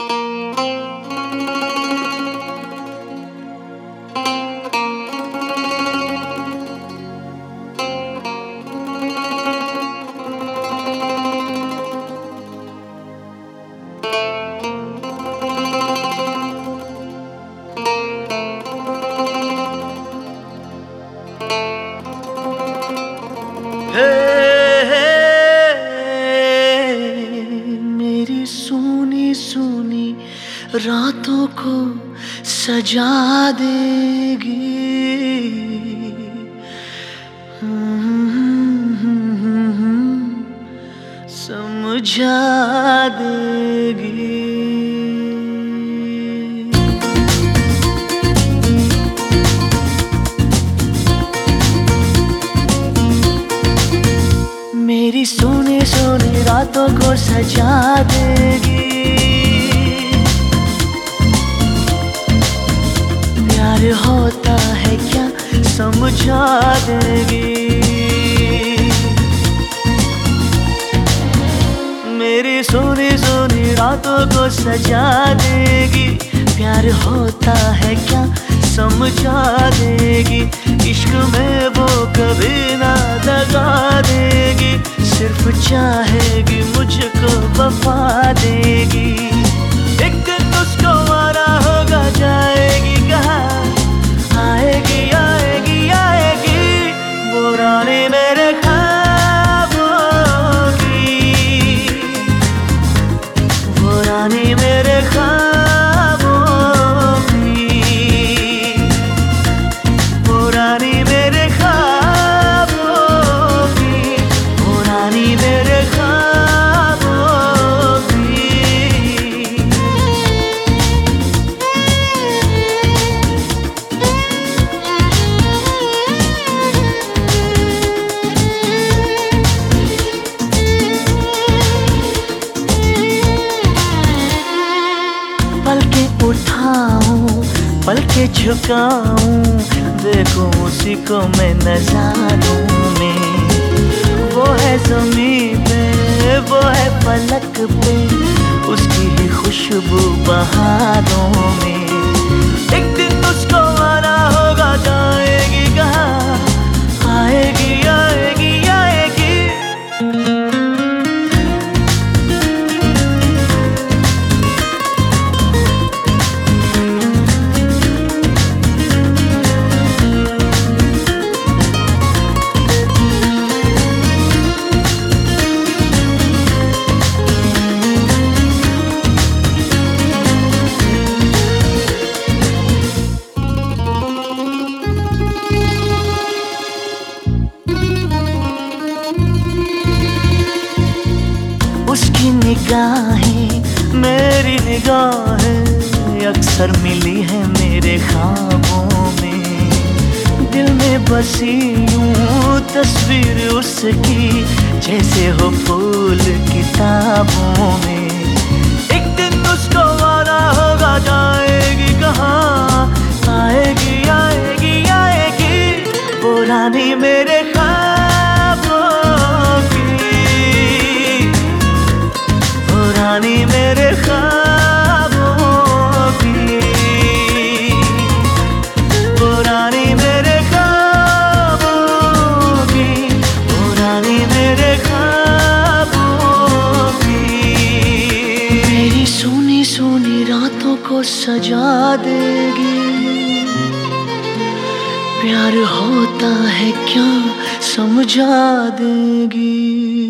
मेरी सोनी रातों को सजा देगी। समझा देगी। मेरी सोने सोने रातों को सजा देगी। होता है क्या समझा देगी? मेरी सोनी सोनी रातों को सजा देगी। प्यार होता है क्या समझा देगी? इश्क में वो कभी ना दगा देगी। सिर्फ़ चाहेगी मुझको वफा देगी। एक दिन उसको मारा होगा जाएगी कहा पल के झुकाऊं, देखो उसी को मैं नजारों में। वो है ज़मीन पे, वो है पलक पे, उसकी ही खुशबू बहारों में। उसकी निगाहें, मेरी निगाहें अक्सर मिली है मेरे ख्वाबों में। दिल में बसी यूँ तस्वीर उसकी, जैसे हो फूल किताबों में। एक दिन उसको आना होगा, जाएगी कहाँ? आएगी आएगी आएगी। पुरानी मेरे सोनी रातों को सजा देगी। प्यार होता है क्या समझा देगी?